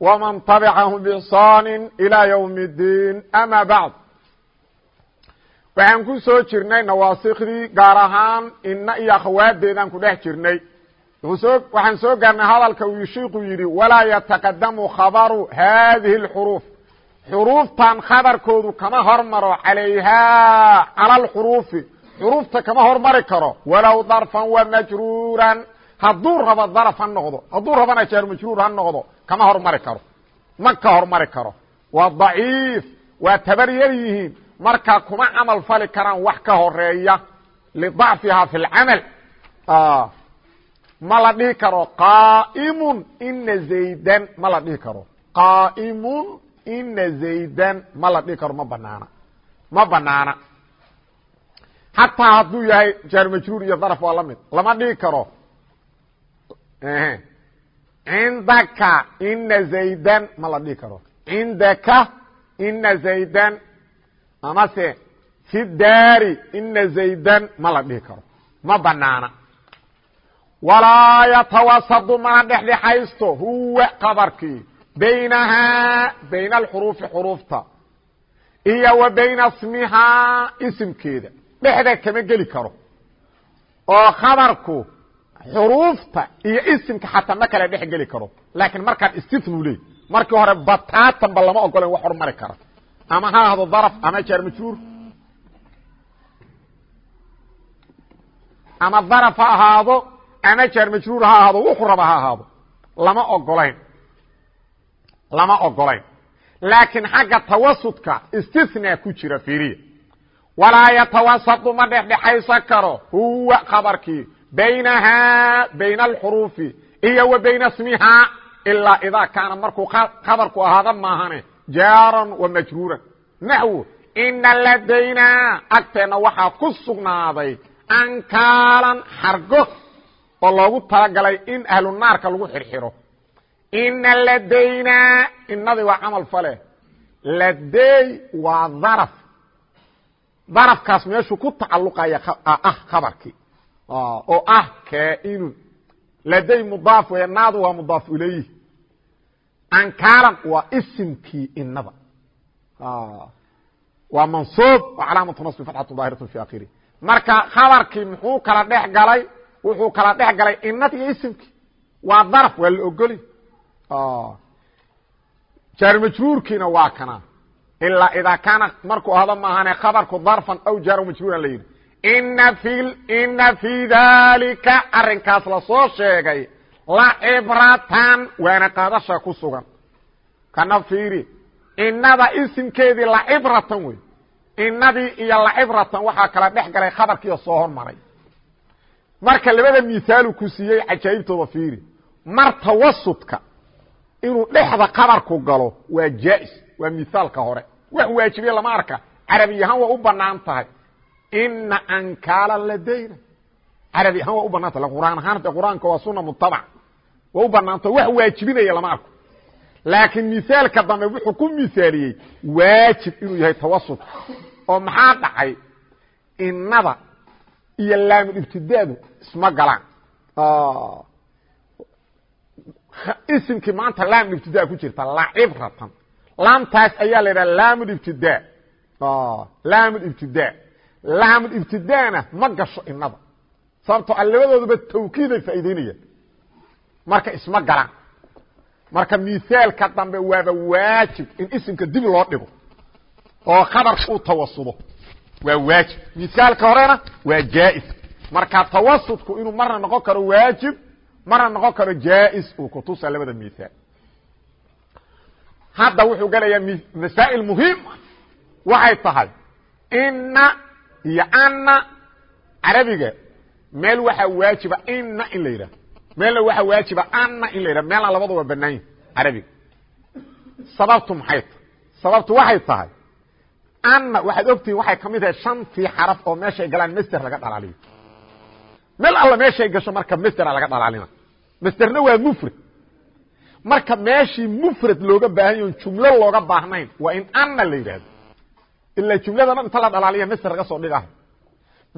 ومن طبعهم بإحsaan إلى يوم الdين أmا bعd waxaan ku soo jirnay nawaasikdii gaar ahaan ina iyo akhawaadeedaan ku dhex jirnay waxaan soo gaarnay hadalka uu shiiku yidhi walaa yataqadamu khabaru hadihi الxruuf xuruuftan khabarkoodu kama hormaro calayhaa calى اxruufi xuruufta kama hormari karo walow darفan وmajruuran hadduu rabo daraf ha noqdo hadduu rabana jaarumajruur ha noqdo kama hormari karo. Ma ka hormari karo. Waa daciif waa tabaryar yihiin. Markaa kuma camal fali karaan wax ka horreeya lidacfihaa fi lcamal ah, ma la dhihi karo qaa'imun ina zaydan ma la dhihi karo. Qaa'imun ina zaydan ma la dhihi karo ma banaana. Ma banaana. Xataa hadduu yahay jaarumajruur iyo daraf waa la mid. Lama dhihi karo cindaka ina zaydan ma la dhihi karo. Cindaka ina zaydan amase fi daari ina zaydan ma la dhihi karo. Ma banaana. Walaa yatawasadu mana dhexdhexaysto huwa qabarkii baynahaa bayna alxuruufi xuruufta. Iyo wa bayna smihaa isimkeeda. Dhexda kama geli karo. Oo khabarku xuruufta iyo isimka xataa ma kala dhex geli karo. Laakiin markaan istinu leey markii hore bataatanba lama ogolen wax hormari kara. Ama ha ahdo daraf ama jaar majruur. Ama daraf ha ahaado ama jaar majruur ha ahaado wuxuu raba ha ahaado. Lama ogolayn lama ogolayn laakiin xagga tawasudka istina ku jira fiiriya walaa yatawasadu ma dhexdhexaysan karo. Huwa khabarkii baynahaa bayna alxuruufi iyo wa bayna smihaa ilaa idaa kaana markuu khabarku ahaada maahane jaaran wa majruuran naxwu ina ladaynaa agteenna waxaa ku sugnaaday ankaalan xargo oo loogu talagalay in ahlu naarka lagu xirxiro ina ladaynaa inadii waa camal fale laday waa daraf darafkaas meeshuu ku tacalluqaya ah khabarkii oo ah kaainun laday mudaaf wey naadu waa mudaaf ilayh ankaalan waa isimkii inada waa mansuub oo calaamatu nasbi fatxatu daahiratu fi akhirih marka khabarkii muxuu kala dhex galay wuxuu kala dhex galay inad iyo isimkii. Waa darf waa la ogoli. Jaar majruurkiina waa kana ilaa idaa kaana markuu ahdo maahane khabarku darfan aw jaar majruuran la yidhi ina fi ina fii dalika arrinkaas la soo sheegay la cibratan waana qaadasha ku sugan. Kana fiiri inada isimkeedii lacibratan wey. Inadii iyo lacibratan waxaa kala dhex galay khabarkiiyo soo hormaray marka labada misaalu ku siiyey cajaa'ibtooda fiiri mar tawasudka inuu dhexda khabarku galo waa jaa-is waa misaalka hore. Wax waajibiye lama arka. Carabi ahaan waa u bannaan tahay ina ankaala ladayna. Carabi ahaan waa u bannaan tahay quraan ahaan de quraanka waa suna mutabac waa u banaanta wax waajibinaya lama arko. Laakiin misaalka dambe wuxuu ku misaaliyey waajib inuu yahay tawasud oo maxaa dhacay? Inada iyo laamul ibtidaadu isma galaan. Isimkii maanta laamul ibtidaa ku jirta lacibratan. Laamtaas ayaa la yidhaha laamul ibtidaa. Laamul ibtidaa laamul ibtidaana ma gasho inada sababtoo a labadooduba tawkiiday faa'ideynayaan marka isma galaan. Marka misaalka dambe waaba waajib in isimka dib loo dhigo. Oo khabarka uu tawasudo waa waajib. Misaalka horena waa jaa-is. Marka tawasudku inuu marna noqon karo waajib marna noqon karo jaa-is uu kutusa labada misaal hadda wuxuu gelayaa masaa'il muhiim ah. Waxay tahay ina iyo ana carabiga meel waxaa waajiba ina in la yidhaha meelna waxaa waajiba ana in la yidhaha meelna labada waa banaan yihiin carabiga sababtu maxay ta sababtu waxay tahay anna waxaad ogtihiin waxay ka mid tahay shantii xaraf oo meeshay galaan master laga dhalaaliyo meel alla meeshay gasho marka mastera laga dhalaalina masterna waa mufrad. Marka meeshii mufrad looga baahan yaho jumlo looga baahnayn waa in anna la yidhaahdo ilaa jumladana inta la dhalaaliya master laga soo dhigahay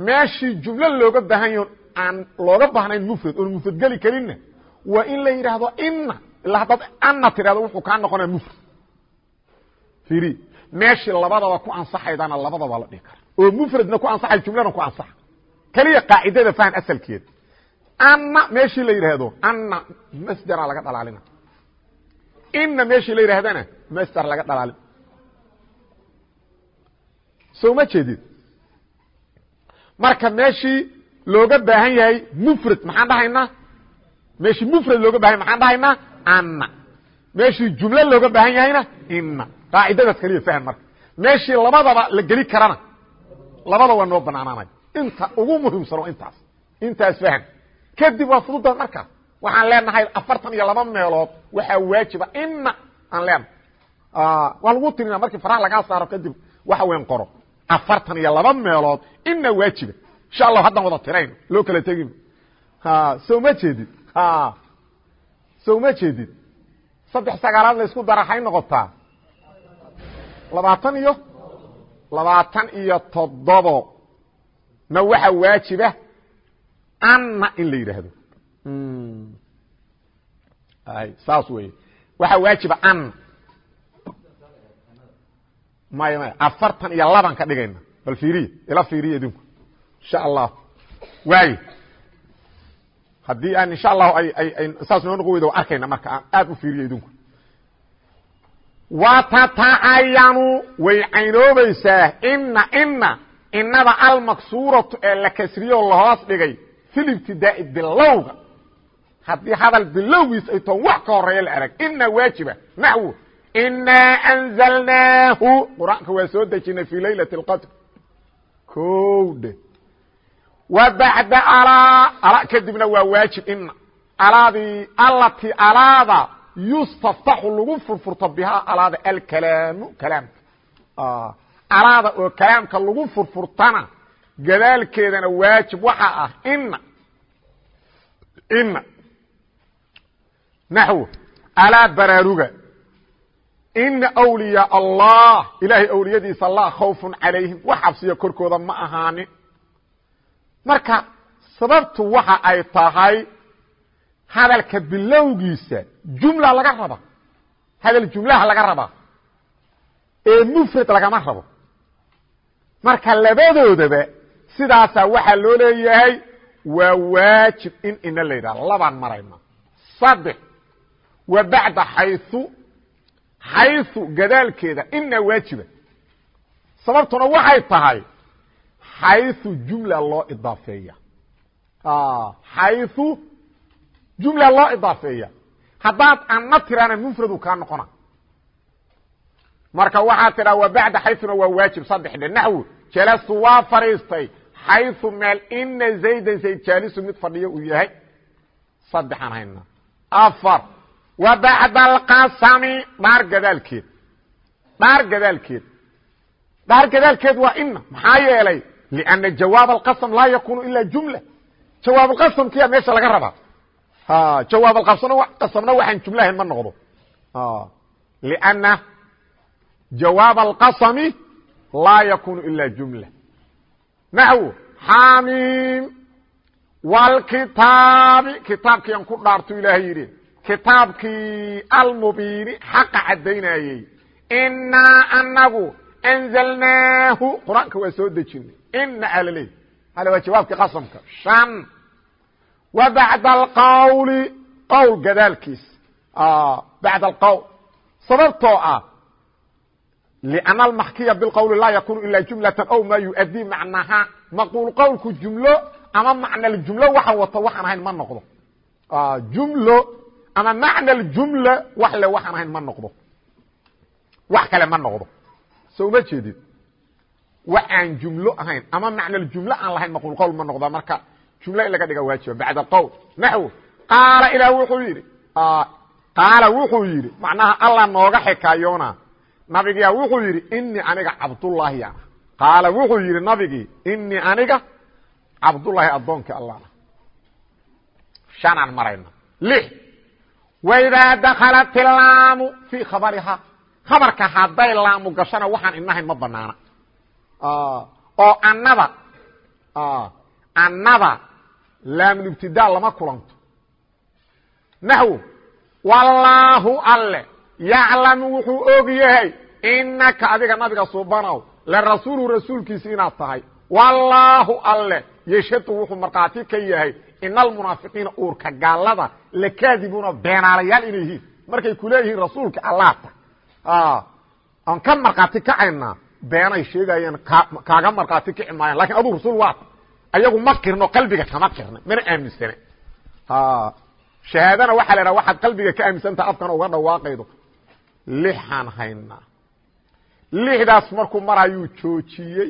meeshii jumlo looga baahan yaho aan looga baahnayn mufrad oon mufrad karinna waa in la yidhaahdo inna ilaa haddaad anna tidhahdo wuxuu kaa noqonaya mufrad. Iri meeshii labadaba ku ansaxaydana labadaba la dhihi kara oo mufradna ku ansaxay jumlana ku ansaxa. Keliya qaacidada fahan asalkeed. Anna meeshii la yidhaahdo anna masdera laga dhalaalina. Inna meeshii la yidhahdana masder laga dhalaalin soo ma jeedid marka meeshii looga baahan yahay mufrad maxaan dhahaynaa? Meeshii mufrad looga baahan maxaan dhahaynaa? Anna. Meeshii jumlo looga baahan yahayna inna. Qaacidadaas keliya fahan marka. Meeshii labadaba la geli karana labada waa noo banaanaanay. Inta ugu muhiimsan oo intaas. Intaas fahan kadib waa fududa markaas waxaan leenahay afartan iyo laba meelood waxaa waajiba. Inna aan leenahay. Waa lagu tirina markii faraha lagaa saaro kadib waxa weyn qoro afartan iyo laba meelood inna waajiba insha allah haddaan wada tirayn loo kala tegin. Soo ma jeedid soo ma jeedid saddex sagaalaad la isku dara hay noqotaa? Labaatan iyo? Labaatan iyo toddobo. Na waxa waajiba anna in la yidhaahdo. Saas wey waxaa waajiba anna maya maya afartan iyo laban ka dhigayna bal fiiriya ila fiiriya idinku. Insha allah. Waayo haddii aan insha allahu ay ay saas noo noqon weyda arkayna marka aan aad u fiiriya idinku. Watatacayanu way caynoobaysaa ina ina inada almaksuuratu ee la kasriyo lahoos dhigay fil ibtidaa'i bilowga haddii hadal bilowgiis ay toon wax ka horreeya la arag. Ina waajiba naxwu inaa anzalnaahu qur'aanka waa soo dejinay fii laylati اlqadr kowdhe. Wa bacda alaa ala kadibna waa waajib ina alaadii alati alaada yustaftaxu lagu furfurto bihaa alaada alkalaamu kalaamka. Alaada oo kalaamka lagu furfurtana gadaalkeedana waajib waxa ah ina ina naxw alaa baraaruga ina wliyaa allah ilaahay awliyadiisa laa khawfun calayhim. Wax cabsiya korkooda ma ahaanin marka sababtu waxa ay tahay hadalka bilowgiisa jumla laga raba. Hadal jumlaha laga rabaa ee mufrad lagama rabo. Marka labadoodaba sidaasaa waxaa loo leeyahay waa waajib in ina la yidhahdo labaan marayna saddex wa bacda xayu xayu gadaalkeeda ina waajiba sababtuna waxay tahay xayu jumla loo idaafeeya xayu jumla loo idaafeeya haddaad anna tiraana mufradu kaa noqona marka waxaa tidhaa wa bacda xayuna waa waajib saddex dhe naxwu jalastu waa fadhiistay xayu meel ina zaydan zayd jaalisu mid fadhiyo uu yahay saddexaan hayna afar wa bacda alqasami dhaar gadaalkeed dhaar gadaalkeed dhaar gadaalkeed waa ina maxaa yeelay lianna jawaab alqasam laa yakunu ila jumla jawaab alqasamkiya meesha laga rabaa jawaab qasamna waxaan jumlahayn ma noqdo لأnna jawaab الqasmi laa yakunu ila jumla naxو xamim wاlkitaabi kitaabkiian ku dhaartu ilaahay yidhi kitaabkii almubiini xaqa caddaynayey. Inaa anagu anzalnaahu qur'aanka waa soo dejinay. Ina a laleeyahy hale waa jawaabkii qasamka shan. Wa bacda alqawli qowl gadaalkiis. Ah, bacda alqowl. Sababtoo ah lianna almaxkiya bilqowli laa yakuunu ilaa jumlatan ow maa yu-adii macnahaa maquul qowlku jumlo ama macnal jumlo waxa wato waxaan ahayn ma noqdo. Ah, jumlo ama macna jumla wax le waxaan ahayn ma noqdo wax kale ma noqdo so uma jeedid wax aan jumlo ahayn ama macna jumlo aan lahayn maqul qowl ma noqda marka jumlo in laga dhiga waajiba bacda qowl naxw qaala ilaah wuxuu yidhi qaala wuxuu yidhi macnaha alla nooga xikaayoona nabigiyaa wuxuu yidhi inii aniga cabdullaahi ana qaala wuxuu yidhi nabigii inii aniga cabdullaahi addoonkii allah shanaan marayna waidaa dakhalat ilaamu fii khabarihaa khabarka hadday laamu gashana waxaan inahayn ma banaana oo annada annada laamulibtidaa lama kulanto naxwo wallaahu alle yaclamu wuxuu og yahay inaka adiga nabiga suubanow larasuulu rasuulkiisi inaad tahay wallaahu alle yeshadu wuxuu markhaati ka yahay ina almunaafiqiina uurka gaalada lakaadibuuna beenaalayaal inay yihiin. Markay kuleeyihiin rasuulka allaata aan ka markhaati kacaynaa beenay sheegayeen kaaga markhaati kici maayaan laakiin aduu rasuul waata ayagu ma qirno qalbiga kama qirna mana aaminsane. Shahaadana waxaa la idhaha waxaad qalbiga ka aaminsantaha afkana uga dhawaaqaydo. Lixaan haynaa lixdaas markuu marayuu joojiyey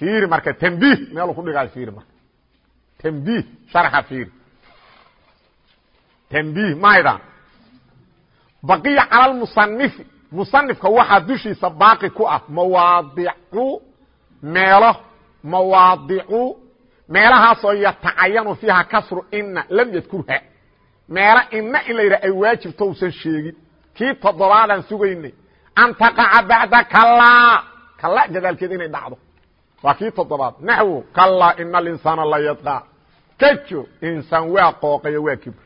fiiri marka tanbiih meeluu ku dhigaayo fiiri marka. Tanbiih sharxa fiiri. Tanbiih maaydan baqiya cala lmusanifi musanifka waxaa dushiisa baaqi ku ah mawaadicu meelo mawaadicu meelahaasoo yatacayanu fiiha kasru ina lam yadkurha meelo ina in la yidhah ay waajibto usan sheegin. Kii toddobaadaan sugaynay an taqaca bacda kala kala gadaalkeeda inay dhacdo waa kii toddobaad. Naxwo kala ina alinsaana la yadqa. Kajo insaan waa qooqayo waa kibr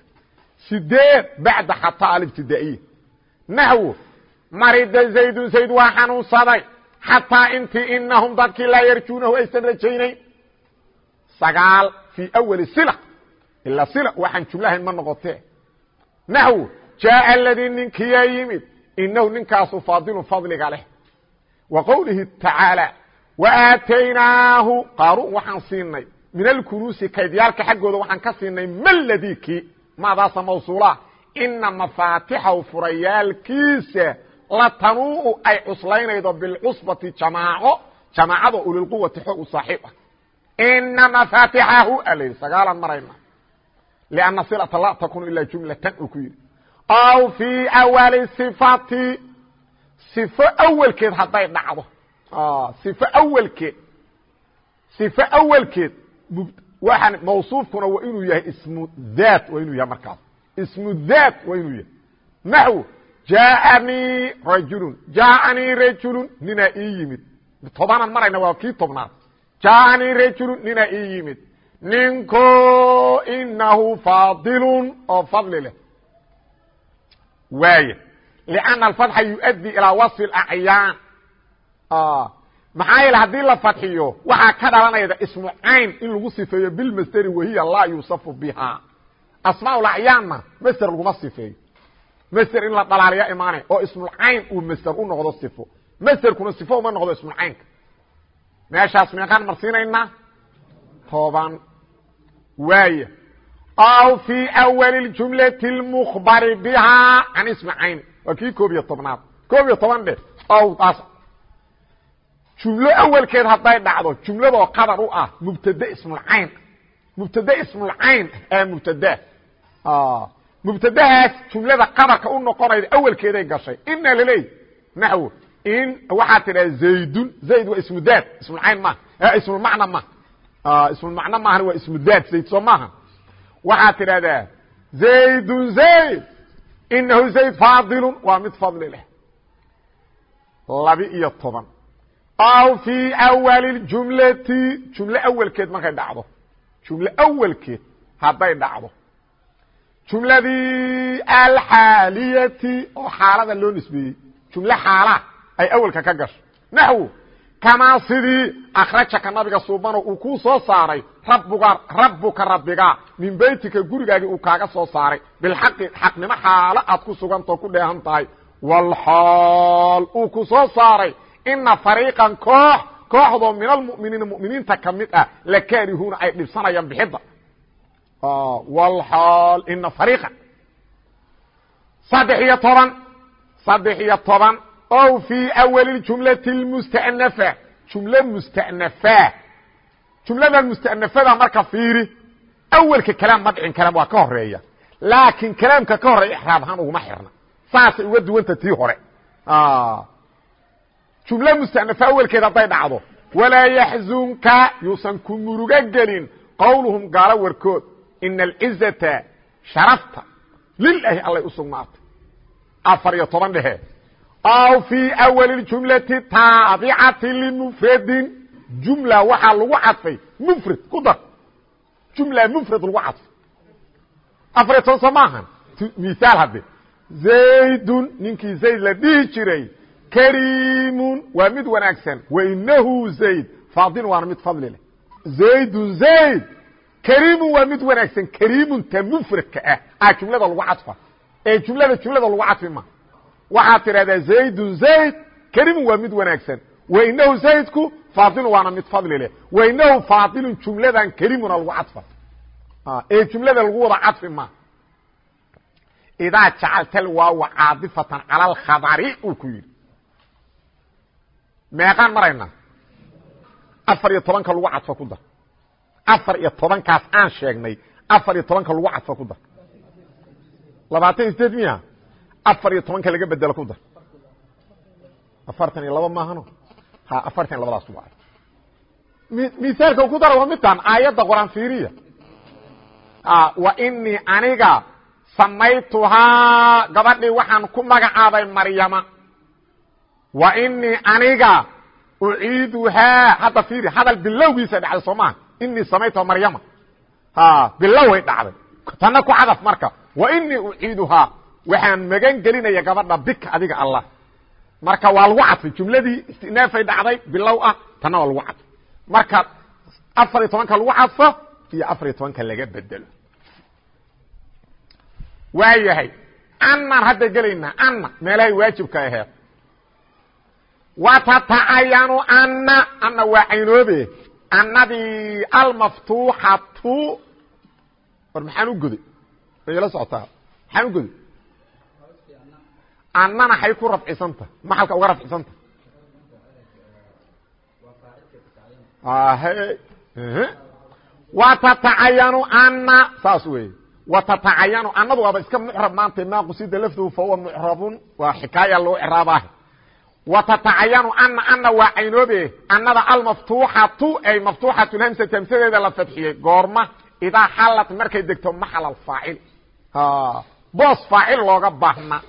sideed bacda xataa alibtidaa'iya naxwo marida zaydun zayd waa xanuunsaday. Xataa intii inahum dadkii laa yarjuunahu aysan rajaynayn sagaal fii awali sila ilaa sila waxaan jumlahayn ma noqotee naxwo jaaa aladii ninkiyaa yimid. Inahu ninkaasu faadilun fadliga leh. Wa qowlihi tacaalى waaataynaahu qaaruun waxaan siinay min alkunuusi kaydyaalka xaggooda waxaan ka siinay maladii kii maadaasa mawsuula ina mafaatixahu furayaalkiisa latanuu ay cuslaynaydo bilcusbati jamaaco jamaacada ulilquwati xoog u saaxiib ah ina mafaatixahu a la yidhi sagaalaan marayna lianna silata laa takunu ilaa jumlatan uu ku yidhi aw fii awali sifati sifo dhacdo sifo awelkeed sifo awelkeed waxaan mawsuufkuna waa inuu yahay ismu daat waa inuu yahay markaas ismu daat waa inuu yahay naxwo jaaanii rajulun jaaanii rajulun ninaa ii yimid tobanaan marayna waa kii tobnaad jaaanii rajulun ninaa ii yimid ninko inahu faadilun oo fadli leh waaya لأنa الفaتحa يؤdي ilىa waصف الأعyaan maxaa yeele haddii la fadxiyo waxaa ka dhalanayda ismu cayn in lagu sifeeyo bilmasderi wahiya laa yusafu biha asmaaulacyaanna masder laguma sifeeyo masder in la dhalaaliya imaanay oo ismulcayn uu masder u noqdo sifo masderkuna sifo uma noqdo ismulcaynka meeshaas meeqaan marsiinaynaa toban waaya aw fii awali jumlati mukbari bihaa can ismi waa kii koob iyo tobnaad koob iyo toban dheh awdaas jumlo awelkeed hadday dhacdo jumladoo qadar u ah mubtade ismulcayn mubtade ismulcayn mubtada. Mubtadahaas jumlada qadarka u noqonayda awelkeeday gashay. Ina laleey naxwo in waxaa tidhaha zaydun. Zayd waa ismudaad ismulcayn maaha ismulmacna maaha ismulmacno maahan waa ismudaad zayd soo maaha. Waxaad tidhahdaa zaydun zayd. Inahu zayd faadilun. Waa mid fadli leh. Labi-iyo toban aw fii awali jumlati jumlo awelkeed markay dhacdo jumlo awelkeed hadday dhacdo jumladii alxaaliyati oo xaalada loo nisbeeyey jumlo xaala ay awelka ka gasho naxwo kamaa sidii akhrajaka nabiga suubano uu kuu soo saaray rabbuga rabbuka rabbiga min beytika gurigaagii uu kaaga soo saaray bilxaqi xaqnimo xaalo aad ku sugantao ku dheehan tahay walxaal uu ku soo saaray ina fariiqan koox kooxdoo min almu'miniina mu'miniinta ka mid ah la kaarihuuna ay dhibsanayaan bixidda walxaal ina fariiqan saddex iyo toban saddex iyo toban o fii awali jumlati mustanafa jumlo mustanafa jumlada mustanafada marka fiiri awelka kalaam ma kalaam waa ka horreeya laakiin kalaamka ka horreeya ixraab ahaan uguma xirna saasay uga duwanta tii hore jumlo mustanafa awelkeed hadday dhacdo. Walaa yaxzunka yuusan ku murugo gelin. Qowluhum gaalo warkood ina alcizata sharafta lilaahi allay u sugnaatay. Afar iyo toban dhehe. Aw fii awali jumlati taabicati limufradin jumla waxaa lagu cadfay mufrad ku dar. Jumla mufrad lagu cadfay. Afar iyo toban soo maahan. Miaal hadde zaydun ninkii zayd la dhihi jiray kariimun. Waa mid wanaagsan. Wainahu zayd. Faadil waana mid fadli leh. Zaydun zayd. Kariimun waa mid wanaagsan. Kariimun ta mufradka ah. A jumlada lagu cadfa. Ee jumlada jumlada lagu cadfi ma. Waxaad tidhahdaa zaydun zayd. Kariimun waa mid wanaagsan. Wainahu zaydku faadilu waana mid fadli leh. Wainahu faadilun jumladan kariimuna lagu cadfa. Ee jumlada lagu wada cadfi ma. Idaa jacalta alwaawa caadifatan cala alkhabari uu ku yidhi meeqaan marayna afar iyo tobanka lagu cadfo ku dar. Afar iyo tobankaas aan sheegnay afar iyo tobanka lagu cadfo ku dar. Labaatan sideed miya afar iyo tobanka laga bedelo ku dar. Afartan iyo laba maahano? Ha afartan iyo labadaas waa misaalka ku dara waa midtan aayadda qor-aan fiiriya. Wa inii aniga samaytuhaa gabadhii waxaan ku magacaabay maryama wa inii aniga uciiduhaa. Hadda fiiri hadal bilowgiisa dhacday soo maha inii samaytuhaa maryama. Biloway dhacday. Tanna ku cadaf marka. Wa inii uciiduhaa. Waxaan magan gelinaya gabadha bika adiga allah. Marka waa lagu cadfay. Jumladii istinaafay dhacday bilow ah tanna waa lagu cadfay. Marka afar iyo tobanka lagu cadfo iyo afar iyo tobanka laga bedelo. Waa yahay annaan hadda gelaynaa anna meelahay waajibka aheed watatacayanu anna anna waa caynoobe annadii almaftuuxatu war maxaan u goday mayla socotaa maxaan u goday annana hay ku rafcisanta maxalka uga rafcisanta watatacayanu anna saas wey watatacayanu annadu waaba iska mucrab maanta maa qusida lafduhu fahuwa mucrabun waa xikaaya loo craabah watatacayanu anna anna waa caynoobe annada almaftuuxatu ay maftuuxatu hamsata hamsadeeda la fadxiyey goorma idaa xalat markay degto maxal alfaacil boos faacil looga baahna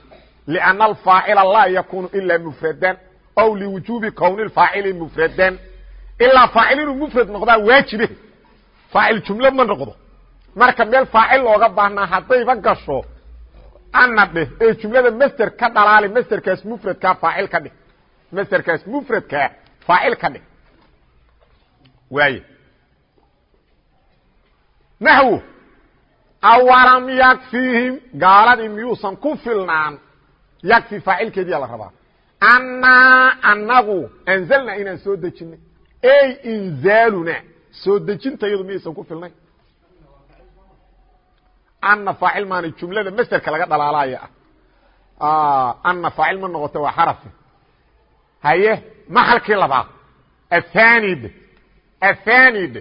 لأن الفاaعل لا يkون إلا مفrدا أو لوuجوب كون الفاaعل مفrدا ilaa فاaعل inuu مفrad noqdaa waajibe فاaعل جuمlo ma noqdo marka meel فاaعل looga baahnaa haddayba gasho ana dheh ee جuمlada msder ka dhalaali msderkaas مفradkaa فاaعل ka dhig msrkaas mfradkaa faacil ka dhig. Waay naxw awalam yakfihim gaaladii miyuusan ku filnaan yakfi faacilkeediyaa la rabaa. Annaa annagu anzalnaa inaan soo dejinay. Ey inzaaluna soo dejintayadu miyaysan ku filnay anna faacil maana jumlada masderka laga dhalaalaya. Ah anna faacil ma noqoto waa xarafi haye maxalkii labaad. Athanid athanid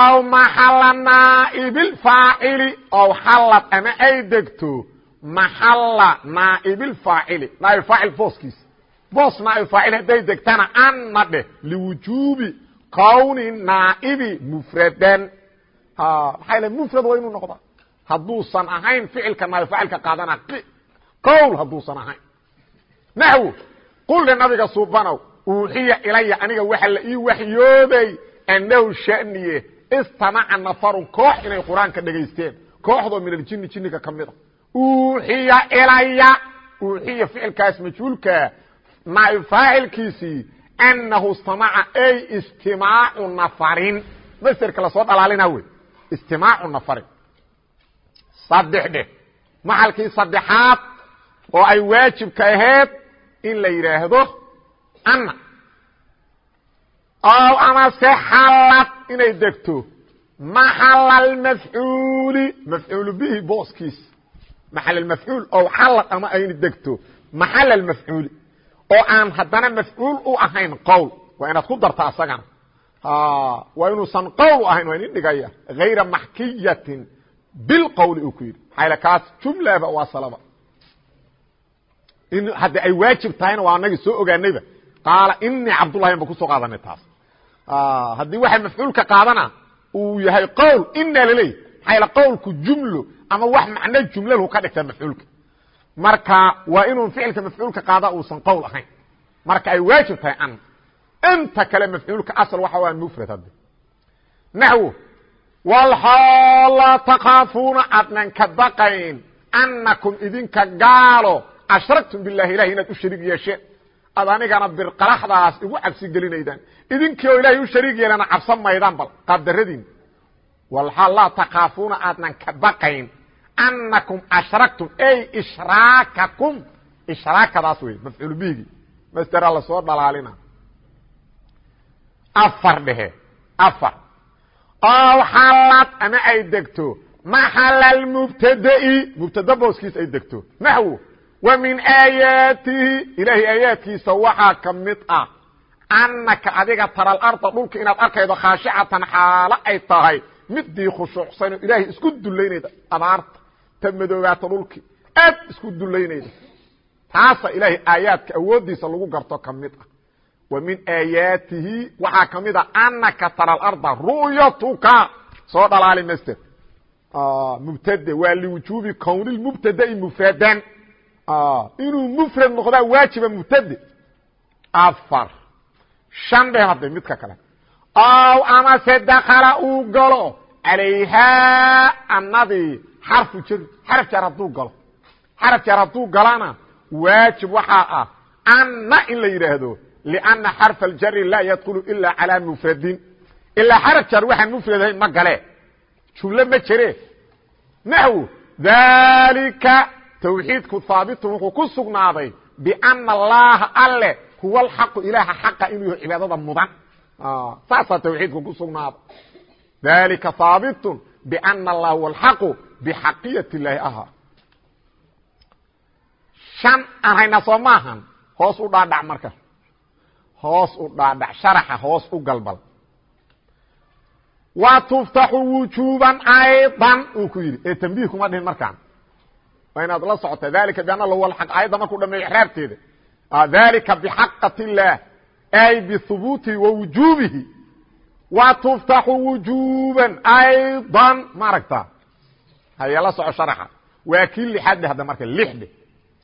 ow maxala naa'ibilfaacili ow xallad ama ay degto maxala naa'ibilfaacili naaibfaacil booskiisa boos naaibfaacil hadday degtana anna dheh liwujuubi kowni naa'ibi mufradan. Maxaa yale mufrad waa inuu noqdaa. Hadduusan ahayn ficilka naaibfaacilka qaadana qowl hadduusan ahayn. Naxwo qulli nabiga suubanow uuxiya ilaya aniga waxa la ii waxyoobay annahu shaniye istamaca nafarun koox inay qur'aanka dhegaysteen kooxdoo min aljini jinniga ka mid a uuxiya ilaya uuxiya ficilkaas majhuulkaa naaib faacilkiisii annahu istamaca ay istimaacu nafarin. Masderka la soo dhalaalina wey istimaacu nafarin. Saddex dheh maxalkii saddexaad oo ay waajibka ahayd in la yidhaahdo anna. Ow amase xallad inay degto. Maxala almafcuuli mafcuulu bihi booskiis. Maxal mafcuul ow xallad ama ayna degto. Maxal almafcuuli oo aan haddana mafcuul u ahayn qowl. Waa inaad ku darta asagana. Waa inuusan qowl ahayn waa inin dhigaya hayra maxkiyatin bilqowli uu ku yidhi. Maxaa kaas? Jumlaba waa salaba hadda ay waajib tahayna waa anagii soo ogaanayba qaala inii cabdullahi ba ku soo qaadanay taas. Haddii waxa mafcuulka qaadana uu yahay qowl ina laleeyahy maxaa qowlku jumlo ama wax macno jumlahu ka dhigtaa mafcuulka. Marka waa inuu ficilka mafcuulka qaada uusan qowl ahayn. Marka ay waajib tahay an inta kale mafcuulka asal waxa waa mufrad hadde naxwo walxaal laa takaafuuna adnan ka baqayn annakum idinka gaalo ashragtum bilahi ilahi inaad u shariig yeesheen ad anigana birqalaxdaas igu cabsi gelinaydaan idinkii oo ilahay u shariig yeelana cabsan maydaan bal qaabdaradiin walxaal laa takaafuuna aadnan ka baqayn annakum ashragtum ey ishraakakum ishraakadaas wey mafcuul bihigi masdera la soo dhalaalina afar dhehe afar oo xalad ama ay degto maxal mubtada booskiis ay degto naxwo wa min aayaatihi ilaahay aayaadkiisa waxaa ka mid ah annaka adiga tara alarda dhulka inaad arkaydo khaashicatan xaalo ay tahay midii khushuucsanoo ilaahay isku dulaynayda abaarta ta madoobaata dhulkii aad isku dulaynayda taasa ilaahay aayaadka awooddiisa lagu garto ka mid ah. Wa min aayaatihi waxaa ka mid a annaka tara alarda ru'yatuka soo dhalaali master mubtade waa inuu mfrad noqdaa waajiba mubtade afar shan dheh hadde midka kale ow amase dakala uu galo calayhaa anadii xarfu jar xaraf jar hadduu galo xaraf jar hadduu galana waajib waxaa ah anna in la yidhaahdo lianna xarfa aljari laa yadkulu ila calaa mufradin ilaa xaraf jar waxaan mufradahayn ma gale jumlo ma jire naxw dalika twxiidku haabitun wuxuu ku sugnaaday bana allaha alle huwa alxaqu ilaaha xaqa inuu yahay cibaadada mudan. Saasaa tawxiidku ku sugnaaday. Dalika haabitun bana allah huwa alxaqu bixaqiyat illaahi aha shan aan haynaa soo maahan hoos u dhaadhac marka. Hoos u dhaadhac sharaxa hoos u galbal. Wa tuftaxu wujuban aydan uu ku yidhi. Ee tambiih kuma dhihin markaan waa inaad la socota dalika biana lahu alaq aayadda markuu dhameeyo ixraabteeda. Dalika bxaqat اllah ay bihubuutihi wa wujubihi wa tuftaxu wujuban ayضa ma aragta haya la soco sharaxa. Waa kii lixaadhe hadda marka lixdhe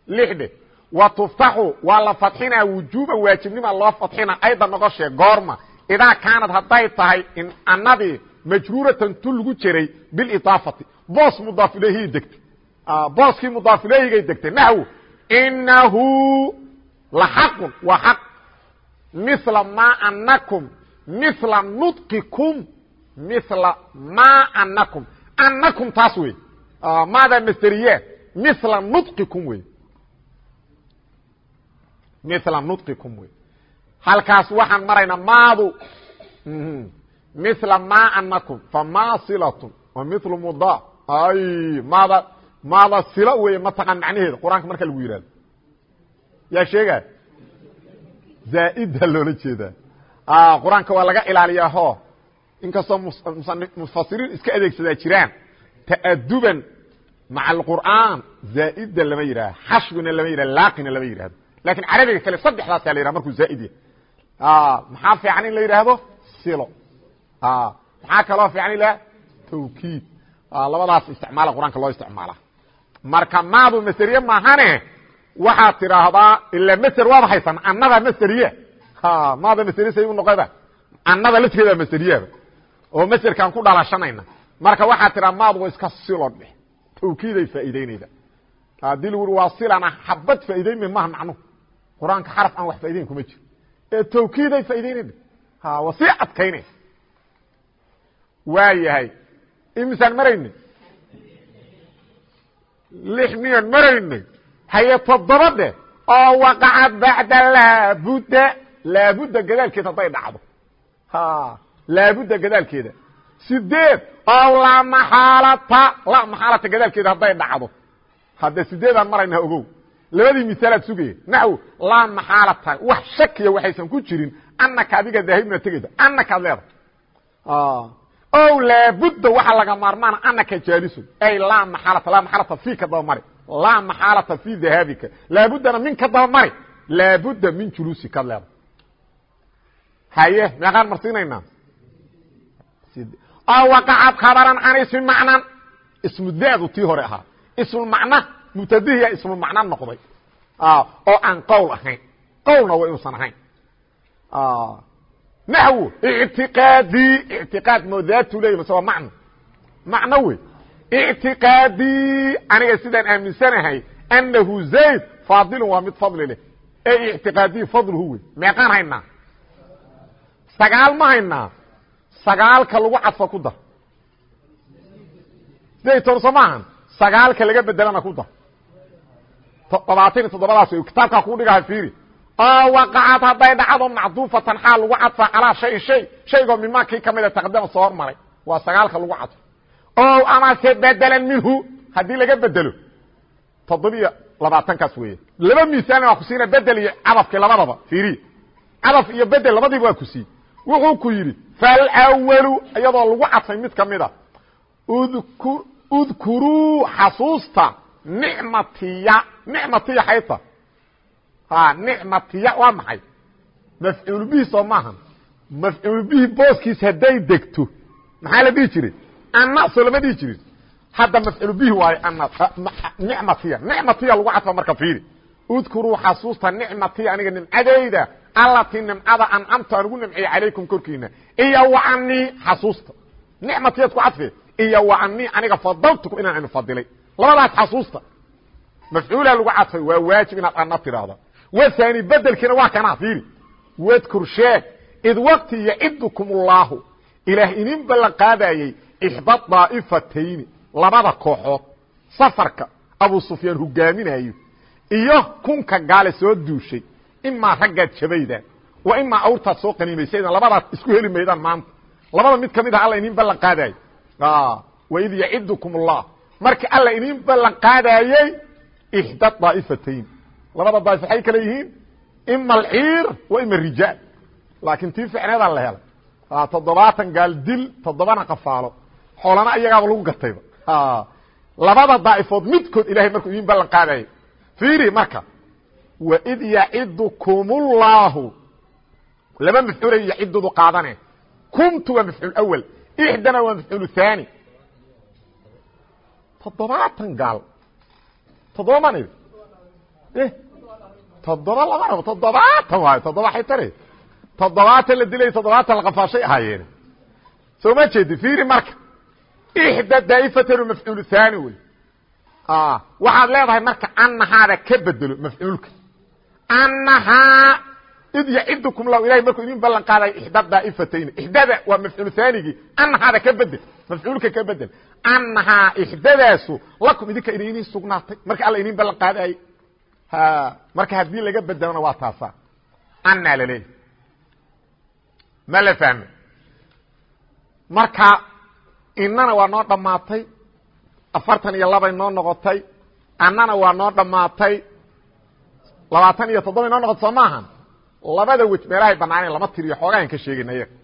lixdhe. Wa tuftaxu waa la fadxinaa wujuban waajibnima loo fadxina ayda noqoshee goorma. Idaa kaanad hadday tahay in anadii majruuratan tu lagu jiray bilidaafati boos mudaaf ilayhi degto booskii mudaafileygay degtay naxw inahu laxaqun waa xaq mila ma anakum mila nudqikum mila ma anakum anakum taas wey maada masteriye mila nudqikum wey mila nudqikum wey halkaas waxaan maraynaa maadu mila ma anakum famasilatun wa milu muda ay maada maada silo weeye mataqaan macnaheeda qur'aanka marka lagu yihahdo yaa sheega zaa'ida loola jeedaa. Qur'aanka waa laga ilaaliyaa ho inkastoo mufasiriin iska adeegsadaa jiraan ta'aduban maca alqur'aan zaa'ida lama yidhaha xashwina lama yidhah laaqina lama yidhahdo laakiin carabiga kale saddexdaasa la yidhaha markuu zaa'id yahay. Maxaa fiican in la yidhaahdo? Silo. Maxaa kaloo fiican in la tawkiid. Labadaas isticmaala qur'aanka loo isticmaala marka maadu maseriye maahane waxaad tidhaahdaa ila maser waaba haysan annada maseriye. Maada maseriye say u noqoda annada lafteeda maseriyaba oo maserkaan ku dhalashanayna. Marka waxaad tidhaha maadu wa iska silo dheh. Tawkiiday faa'iideynayda haddii lagu uri waa silana xabad faa'ideynma maha macnuhu qur'aanka xaraf aan wax faa'ideyn kuma jiro. Ee tawkiiday faa'ideynayda waa sii adkaynay waa yahay. Imisaan marayni lix miyaan maraynay haye toddoba dheh oo waqaca bacda laabudda laabudda gadaalkeed hadday dhacdo. Laabudda gadaalkeeda. Sideed oo laa maxaalata laa maxaalata gadaalkeeda hadday dhacdo. Hadde sideedaan marayna ogow. Labadii misaalaad sugaya. Naxw laa maxaalata wax shakiya waxaysan ku jirin. Anaka adiga daahibna tegayda anakaad leedahay o laabudda waxa laga maarmaana anaka jaalisun ay laa maxalata laa maxalata fi ka daba mari laa maxaalata fi dahaabika. Laabudana min ka daba mari laabudda min juluusikaad leeda haye meeqaan marsiinaynaa? Oo waqacad khabaran can ismi macnan. Ismudaadu tii hore ahaa. Ismulmacna mubtadihiya ismulmacna noqday. Oo aan qowl ahayn. Qowlna wa inuusan ahayn naxwo ictiqaadii ictiqaad moodaatu leey mase waa macno macno wey ictiqaadii aniga sidaan aaminsanahay annahu zayd faadilun waa mid fadli leh ee ictiqaadii fadluhu wey meeqaan haynaa sagaal ma haynaa sagaalka lagu cadfo ku dar toban soo maahan sagaalka laga bedelana ku dar todobaatan iyo toddobadaas kitaabkaa kuu dhigaha fiiri oo waqacad hadday dhacdo macduufatan xaal lagu cadfa calaa shayin shay shaygoo mimaa kii kamida taqdama soo hormaray waa sagaalka lagu cadfo o amase bedelan minhu haddii laga bedelo toddobiyo labaatankaas weeye laba miisaalna waa ku siina bedel iyo cadafkii labadaba fiiri cadaf iyo bedel labadiiba waa ku sii wuxuu ku yidhi falwalu iyadoo lagu cadfay mid kamida udkuruu xasuusta nicmatiya nicmatiya xayta nicmatiya waa maxay? Mafcuul bihi soo maaha mafcuul bihi booskiis hadday degto maxaa la dhihi jiray? Annaso lama dhihi jirin. Hadda mafcuul bihi waayo nicmatiya. Nicmatiya lagu cadfa marka fiiri. Udkuruu xasuusta nicmatiya aniga nimcadayda allatii nimcada ancamtu aan ugu nimciye calaykum korkiina. Iyo wacanii xasuusta. Nicmatiyaad ku cadfee iyo wacanii aniga fadaltukum inaan inu fadilay. Labadaas xasuusta. Mafcuula lagu cadfay waa waajib inaad ana tiraahda waani bedelkiina waa kana fiiri wadkur sheeg id waqti yacidukum اllaahu ilaah idin ballan qaadayey ixda daa'ifatayni labada kooxood. Safarka abu sufyaan hogaaminayo iyo kunka gaale soo duushay. Imaa raggaad jabaydaan wa imaa awrtaad soo qaniimaysaydaan labadaas isku heli maydaan maanta. Labada mid ka mid ah alla idin ballan qaadayo waid yacidukum اllah marka alla idin ballan qaadaayey ixda daa'ifatayn labada daa'if waxay kale yihiin ima alciir wa ima rijaal laakiin tii ficneedaa la helay. Toddobaatan gaal dil toddobana qafaalo. Xoolana iyagaaba lagu gatayba labada daa'ifood midkood ilahay markuu idin ballan qaadayo fiiri marka waid yacidukum اllaahu laba mafcuulay yacidudu qaadane. Kuntu waa mafcuul awal ixdana waa mafcuul haani toddobaatan gaal. Toddoba man toddoba lama rabo toddobaatan waayo toddoba ay tare toddobaatan la dilay toddobaatan la qafaashay ahaayeen. Soo ma jeedi fiiri marka. Ixda daaifatan mafcuul haani wey waxaad leedahay marka annahaada ka bedelo mafcuulka annahaa id yacidukum la ilahay markuu idin ballan qaadayo ixda daa'ifatayni ixdada waa mafcuul haanigii annahaada ka bedel mafcuulka ka bedel. Annahaa ixdadaasu lakum idinka ina idin sugnaatay marka alla idin ballan qaadaayey marka haddii laga bedelona waa taasa annaa laleeyahy ma la fahme marka inana waa noo dhammaatay afartan iyo labay noo noqotay annana waa noo dhammaatay labaatan iyo toddoba noo noqotay soo maahan labada wej meelahay banaaneen lama tiriyo xoogahan ka sheegayna iyaga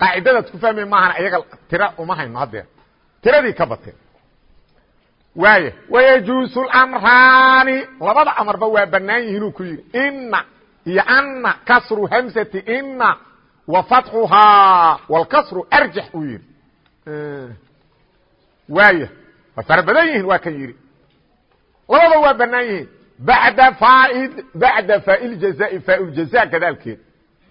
qaacidadaad ku fahmay maahan iyaga tira uma hayno haddeer tiradii ka bateen waaya wayajuusu lamraani. Labada amarba waa banaan yihiinuu ku yidhi ina iyo ana kasru hamsati ina wa fatxuhaa wاlkasru arjax uu yidhi. Waaya waa fara badan yihiin waa kan yidhi. Labada waa banaan yihiin bada faaid bacda faailjazaai faauljaza gadaalkeeda.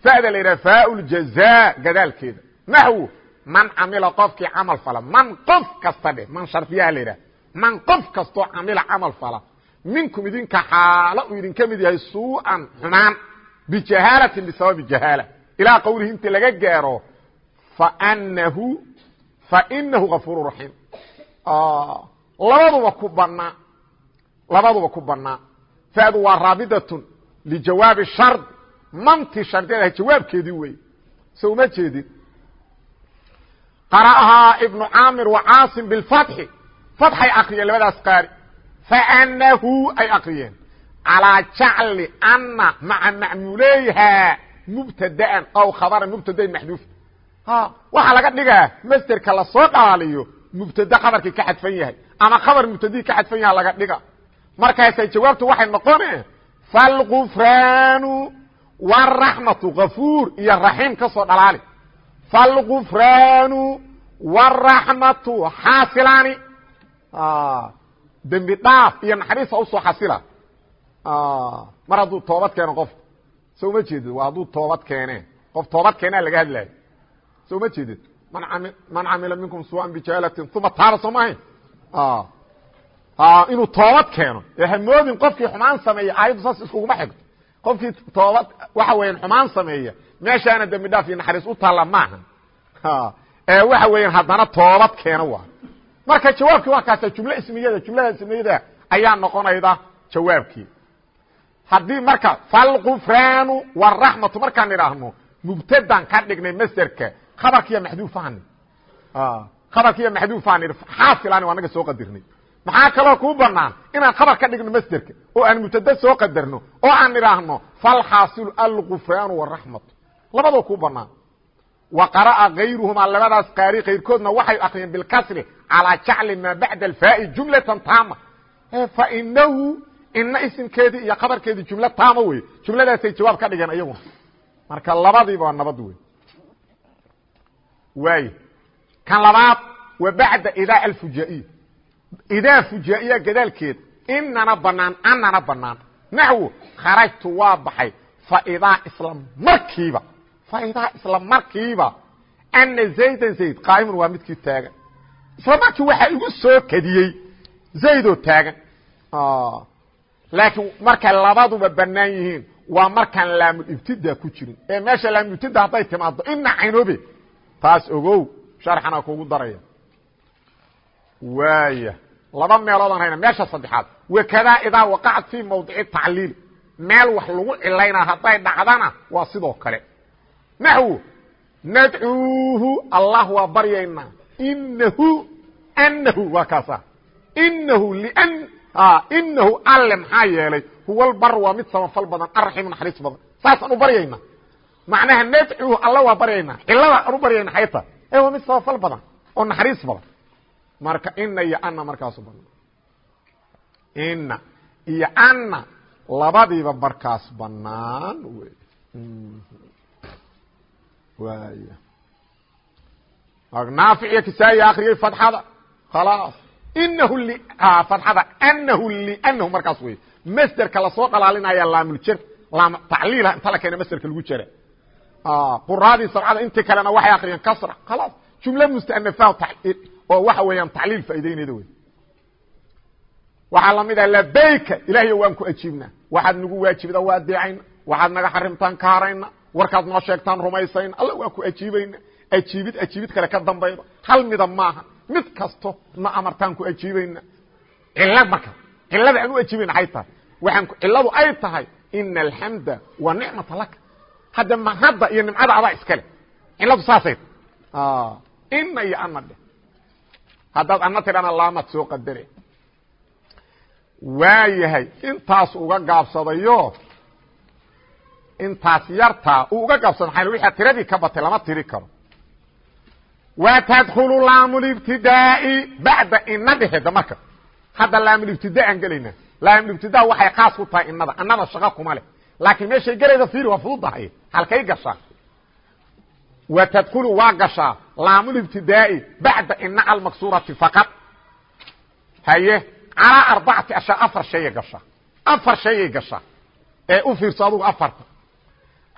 Fada la yidhaha faauljaza gadaalkeeda. Naxwu man camila qofkii camal fala man qof kasta dheh man shardiyaha la yidhaha man qof kastoo camila camal fala minkum idinka xaalo uu idinka mid yahay suu'an xumaan bijahaalatin bisababi jahaala ilaa qowlihi inta laga gaaro fanahu fainahu gafuur raxiim labaduba ku banaa labaduba ku banaa fadu waa raabidatun lijawaabi shard manti shardiyadah jawaabkeedii wey so uma jeedin? Qara'ahaa ibnu caamir wa caasim biاlfatxi fatxay akriyeen labadaas qaari faanahu ay akriyeen calىa jacli ana maca macmuuleyhaa mubtadaan aw khabaran mubtadain maxduuf waxaa laga dhigaa masderka la soo dhalaaliyo mubtade khabarkii ka xadfan yahay ama khabar mubtadii ka xadfan yaha laga dhiga. Markaasay jawaabtu waxay noqone falgufraanu waraxmatu gafuur iyo raxiim ka soo dhalaali. Falgufraanu waraxmatu xaasilaani dembi dhaaf iyo naxariisa u soo xasila. Mar hadduu toobad keeno qofku so uma jeedid? Waa hadduu toobad keene. Qof toobad keenaa laga hadlaayo so uma jeedid? Man ami man camila minkum suuan bijaalatin uma taaba soo maahayn inuu toobad keeno. Ee hamoodin qofkii xumaan sameeyey aayaddu saas iskuguma xigto. Qofkii toobad waxa weeyaan xumaan sameeya meeshaana dembi dhaaf iyo naxariis u taalla maaha. Ee waxa weeyaan haddana toobad keeno waa marka jawaabkii waa kaasa jumle ismiyada jumlada ismiyada ayaa noqonayda jawaabkii. Haddii marka falgufraanu waraxmatu markaan idhaahno mubtadan ka dhignay masderka khabarkiiya maxduufahani khabarkiiya maxduufahani xaasilaani waa naga soo qadirnay. Maxaa kaloo kuu banaan inaan khabar ka dhigno masderka oo aan mubtada soo qadarno oo aan idhaahno falxaasilu algufraanu waraxmatu labadoo kuu banaan wa qara'a kayruhumaa labadaas qaari kayrkoodna waxay akriyeen bilkasri calaa jacli maa bacda alfaai jumlatan taama fainahu ina isimkeedii iyo khabarkeedii jumlo taama wey jumladaasay jawaab ka dhigeen iyaguna marka labadiiba waa nabad wey waay kan labaad wa bacda idaa alfujaiya idaa fujaiya gadaalkeed inana banaan anana banaan naxwu kharajtu waa baxay faidaa isla markiiba faidaa isla markiiba ana zaydan zayd qaa'imun waa midkii taagan isla markii waxaa igu soo kadiyey zaydoo taagan. Laakiin markay labaduba banaan yihiin waa markaan laamulibtida ku jirin. Ee meesha laamulibtida hadday timaado ina caynoobe taas ogow sharxana kugu daraya. Waaya laba meeloodaan hayna meesha saddexaad. Wakadaa idaa waqacat fii mawdici tacliil. Meel wax lagu cilaynaa hadday dhacdana waa sidoo kale. Naxwu nadcuuhu allah waa baryaynaa inahu anahu waa kaasa inahu inahu alle maxaa yeelay huwa lbar waa mid samafal badan araximu naxariis badan saasaan u baryayna macnaha nadcuuhu alla waa baryaynaa cilada aan u baryayna xayta ee waa mid samafal badan oo naxariis badan marka ina iyo ana markaasu banaan ina iyo ana labadiiba markaas banaan wey waay naafic iyo kisaayi akriyay fatxada khalaas. Inahu fatxada. Anahu linahu markaas wey masderka la soo dhalaalinaya laamuljer laam tacliila inta la keena masderka lagu jera quraadii sabcada intii kalena waxay akriyeen kasra khalaas. Jumle mustanafaha oo waxa weeyaan tacliil faa'idaynayda wey waxaa la mid ah labayka ilahiyo waan ku ajiibnaa waxaad nagu waajibda waa deecayna. Waxaad naga xarimtaan ka harayna warkaad noo sheegtaan rumaysayna alla waa ku ajiibayna ajiibid ajiibid kale ka dambayda hal mida maaha? Mid kasto na amartaan ku ajiibayna cila marka cilada aan u ajiibayna ay tahay. Waxaan ciladu ay tahay ina alxamda wa nicmata laka hadda mahadda iyo nimcada adaa iskale ciladu saasay. Ina iyo ana dheh. Haddaad ana tidhana laamad soo qadare. Waayahay intaas uga gaabsadayo intaas yartaa uu uga gaabsada maa wixii tiradii ka batay lama tiri karo wa tadkulu laamulibtidaai bacda ina dheheda marka hadda laamulibtida aan gelayna laamulibtida waxay khaas ku tahay inada anada shaqo kuma leh laakiin meeshay gelayda fiiri waa fududahay halkay gashaa wa tadkulu waa gashaa laamulibtidaai bacda ina almaksurati faqad haye calaa arbacati ashaa afar shayay gashaa afar shayay gashaa ee u fiirso adugu afarta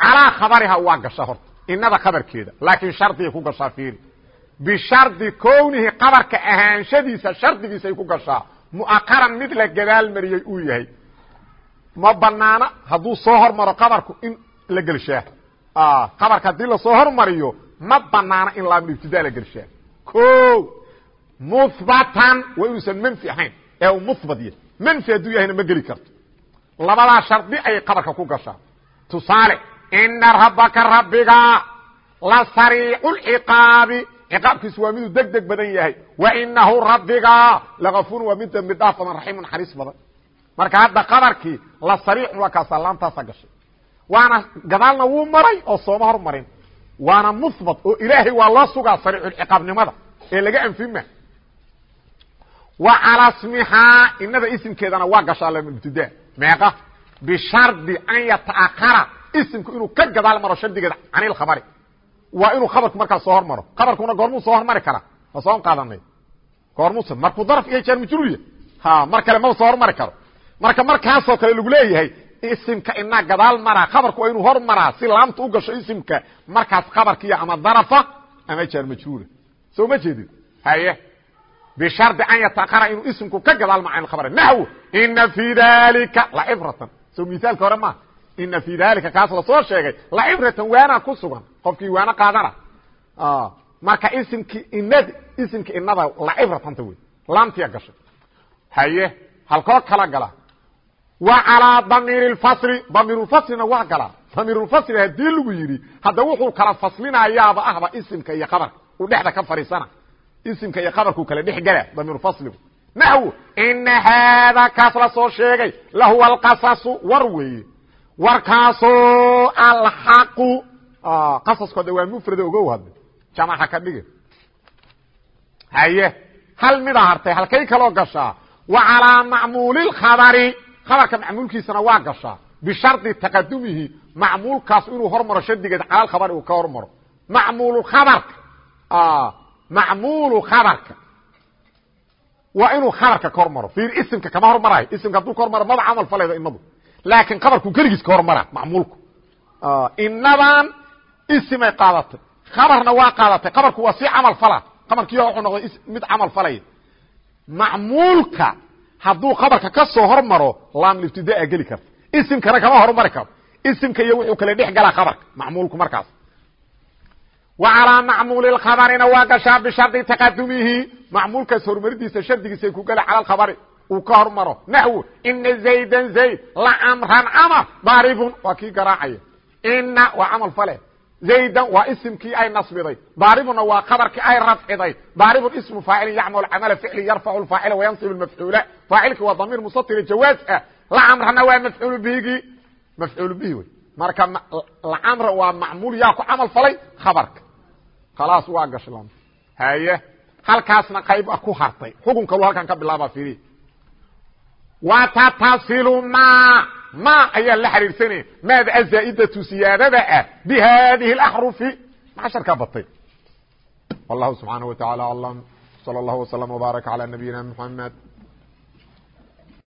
calaa khabariha waa gasha horta inada khabarkeeda laakiin shardigay ku gashaa fiiri bishardi kownihi qabarka ahaanshadiisa shardigiisay ku gashaa. Mu'akaran mid la gadaal mariyey uu yahay. Ma banaana hadduu soo hormaro qabarku in la gelshaa. Qabarka haddii la soo hormariyo ma banaana in laamulibtidaa la gelshaa. O muhbatan waa inuusan manfi ahayn. Ee uu muhbat yahay. Manfi hadduu yahayna ma geli karto. Labadaa shardi ayay qabarka ku gashaa. Tusaale ina rabbaka rabbiga la sariicu lciqaabi ciqaabkiisu waa miduu deg deg badan yahay. Wa inahu rabbiga lagafurun waa mid dambi dhaaf badan raxiimu naxariis badan. Marka hadda qabarkii la sariixun waa kaasa laamtaasa gashay. Waana gadaalna wuu maray oo sooma hormarin waana muhbat oo ilaahay waa loo sugaa sariiculciqaabnimada ee laga anfima. Wa calaa smihaa inada isimkeedana waa gashaa lamubtada meeqa bishardi an yataakara isimku inuu ka gadaal maro shardigeeda can ilkhabari waa inuu khabarku markaas soo hormaro. Khabarkuna goormuu soo hormari karaa. Waa soo qaadanay goormuusa markuu daraf iyo jaar majruuriya ha mar kale maba soo hormari karo. Marka markaasoo kale lagu leeyahay isimka inaa gadaal maraa. Khabarku waa inuu hor maraa si laamta u gasho isimka. Markaas khabarkiiya ama darafa ama jaar majruura soo ma jeedid haye. Bishardi an yataakara inuu isimku ka gadaal maca khabr naxw ina fii dalika lacibratan soo misaalka hore ma ina fii dalika kaas la soo sheegay lacibratan waana ku sugan qofkii waano qaadana marka isimki inad isimki inada lacibratanta wey laamtiya gashay haye halkoo kala gala wa calaa damiir اfasli damiirulfaslina waa galaa damiirulfasli haddii lagu yidhi hadda wuxuu kala faslinayaaba ahba isimka iyo qabarka uu dhexda ka fadhiisana isimka iyo qabarkuu kala dhex gala damiirufasligu naxw ina haada kaas la soo sheegay lahuwa alqasasu war weeye warkaasoo alxaqu. Qasaskooda waa mufrada ogow hadde jamaca ka dhige haye hal mida hartay halkay kaloo gashaa? Wa calaa macmuuli lkhabari khabarka macmuulkiisana waa gashaa. Bishardi taqadumihi macmuulkaas inuu hormaro shardigeed cala khabari uu ka hormaro. Macmuul khabarka. Macmuulu khabarka. Waa inuu khabarka ka hormaro. Ir isimka kama hormarayo. Isimka hadduu ka hormaro maba camal falayda inadu laakiin khabarku keligiis ka hormara macmuulku. Inadan isimay qaadatay. Khabarna waa qaadatay. Khabarku waa si camal fala. Khabarkiiyo wuxuu noqday mid camal falaya macmuulka hadduu khabarka ka soo hormaro laamlibtidaa geli karta. Isimkana kama hormari karo. Isimka iyo wuxuu kala dhex galaa khabarka. Macmuulku markaas. Wa calaa macmuuli khabarina waa gashaa bishardi taqadumihi. Macmuulkaas horumaridiisa shardigiisay ku gala cala khabari uu ka hormaro. Naxw ina zaydan zayd lacamran camar daaribun waa kii garaacaya. Ina waa camal fale. Zaydan waa isimkii ay nasbiday. Daaribuna waa khabarkii ay rafciday. Daaribun ismu faacilin yacmal camala ficli yarfacu faacila wayansib mafcuula faacilki waa damiir musatir jawaaz ah. Lacamrana waa mafcuul bihigi mafcuul bihi wey. Marka lacamra waa macmuul yaa ku camal falay khabarka. Khalaas waa gashlan. Haye. Halkaasna qayb ku hartay. Xukun kalu halkan ka bilaaba firi watatasilu ma ma ayaa la xiriirsanaya maada azaa'idatu siyaadada ah bi hadihi اlaxrufi casharkaa batay wallahu subxaanaه wa taعala aclam salى اllah وsلم وbaarك عalى nabiyina mحamed